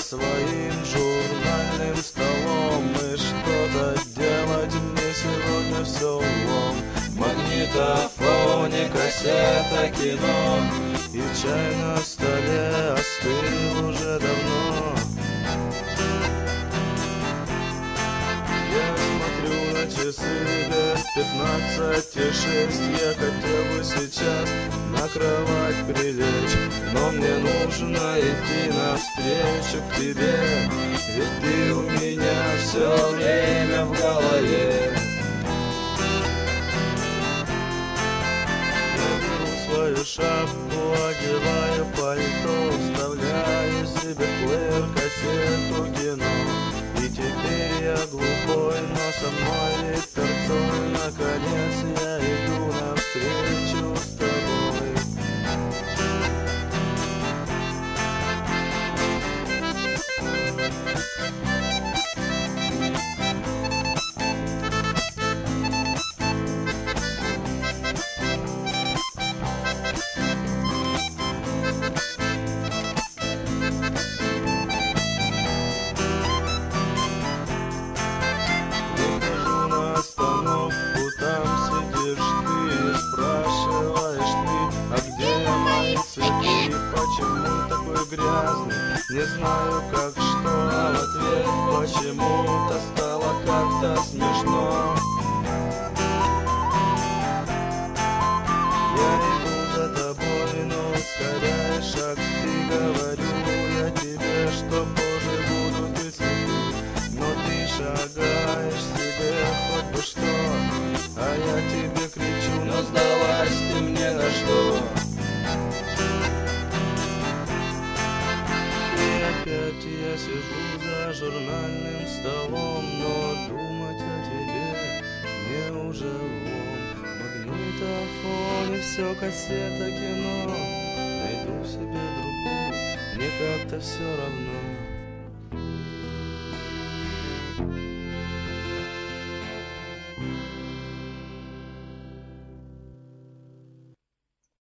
своим журнальным столом. И что-то делать мне сегодня все лом. Магнитофоне кассета кино. И чай на столе остыл уже давно. Я смотрю на часы без пятнадцати шесть. Я хотел бы сейчас на кровать прилечь Но мне нужно идти навстречу свою шапку, одеваю пальто Вставляю себе плеер кассету кино. И теперь я глухой, но со мной ведь Не знаю как что, а в ответ почему-то опять я сижу за журнальным столом, но думать о тебе мне уже лом. В магнитофоне все кассета кино, найду себе другую, мне как-то все равно.